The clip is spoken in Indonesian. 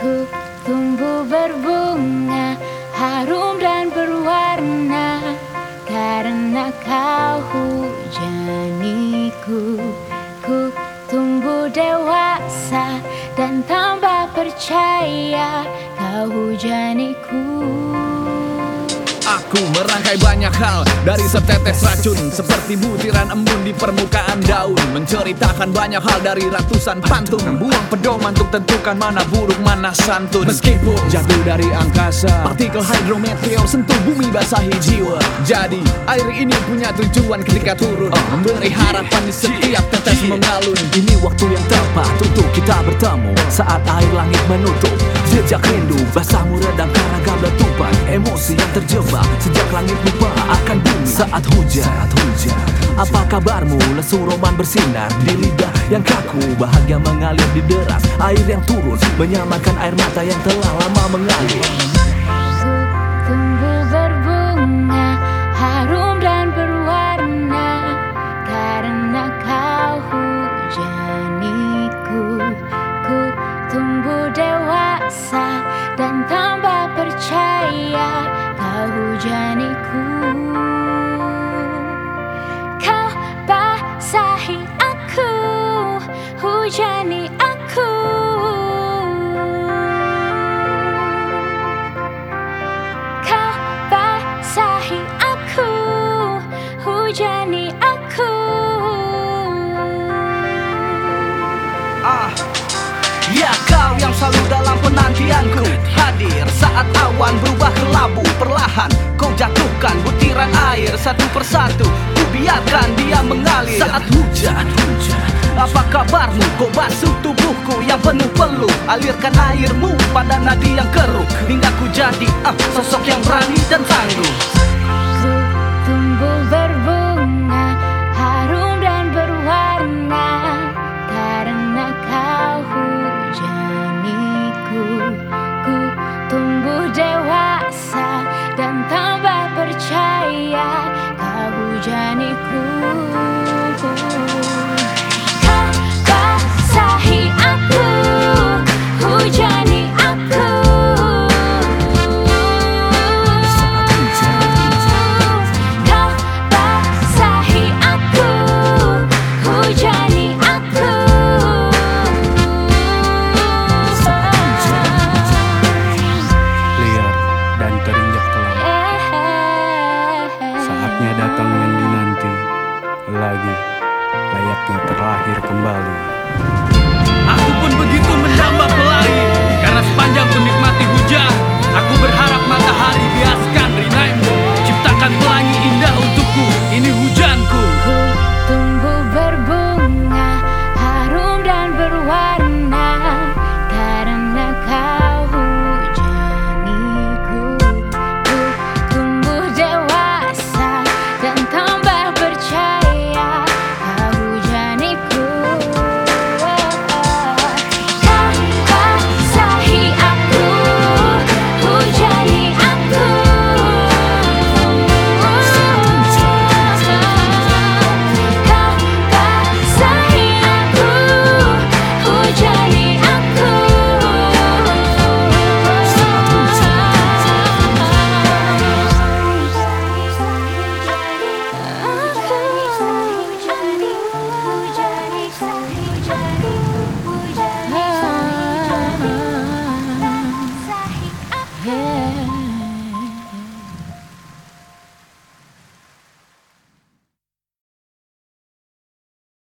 Ku tumbuh berbunga Harum dan berwarna Karena kau hujaniku. Ku tumbuh dewasa Dan tambah percaya Kau hujaniku merangkai banyak hal dari setetes racun. Seperti butiran embun di permukaan daun. Menceritakan banyak hal dari ratusan pantun. Buang pedoman untuk tentukan mana buruk mana santun. Meskipun jatuh dari angkasa Partikel hidrometeor sentuh bumi basahi jiwa. Jadi air ini punya tujuan ketika turun. Memberi harapan di setiap tetes mengalun. Ini waktu yang tepat untuk kita bertemu. Saat air langit menutup Jejak rindu Basamu redam karena gamblang tumpah Emosi yang terjebak Sejak langit akan bumi. Saat hujan. Saat hujan. Apa kabarmu? Lesu roman bersinar Di lidah yang kaku. Bahagia mengalir di deras. Air yang turun Menyamakan air mata yang telah lama mengalir. Tumbuh berbunga Harum dan berwarna Karena kau hujaniku. Ku tumbuh dewasa Dan tambah penantianku Hadir saat awan berubah ke labu. Perlahan kau jatuhkan butiran air satu persatu. Ku biarkan dia mengalir. Saat hujan, Apa kabarmu? Kau basuh tubuhku yang penuh peluh. Alirkan airmu pada nadi yang keruh. Hingga ku jadi ah, sosok yang berani dan tangguh hujan terlahir kembali. head.